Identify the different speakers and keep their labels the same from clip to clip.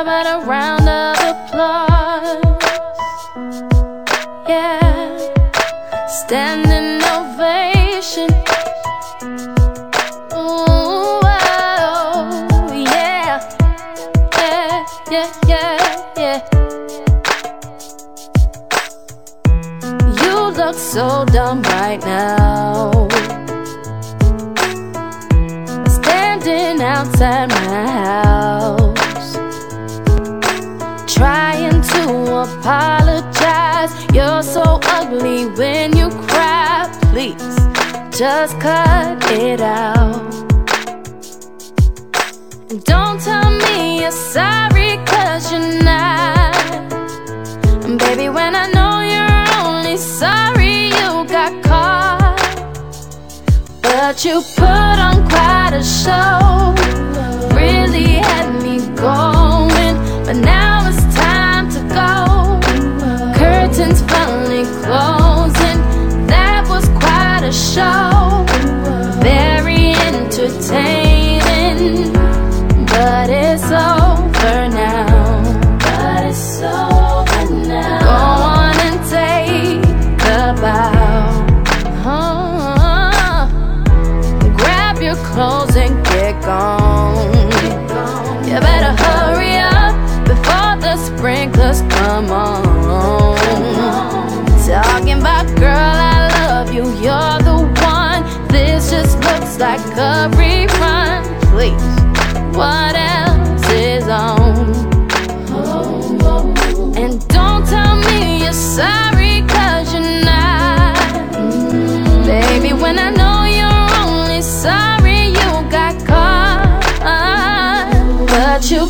Speaker 1: How about a round of applause? Yeah, standing ovation. Ooh, oh, yeah, yeah, yeah, yeah, yeah. You look so dumb right now. Standing outside my house, trying to apologize. You're so ugly when you cry. Please, just cut it out. Don't tell me you're sorry, cause you're not. Baby, when I know you're only sorry you got caught. But you put on quite a show. Really had me going. Like a rerun. Please, what else is on? And don't tell me you're sorry, cause you're not. Baby, when I know you're only sorry you got caught. But you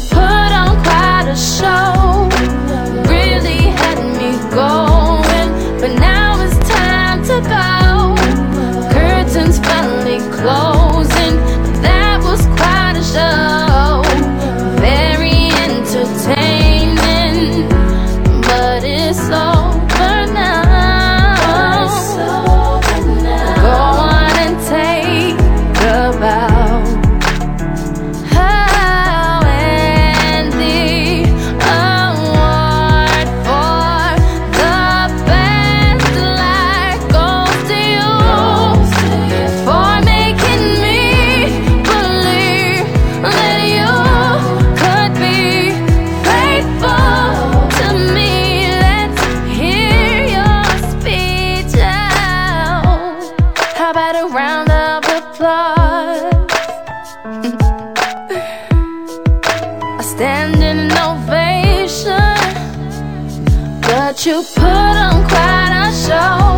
Speaker 1: but you put on quite a show.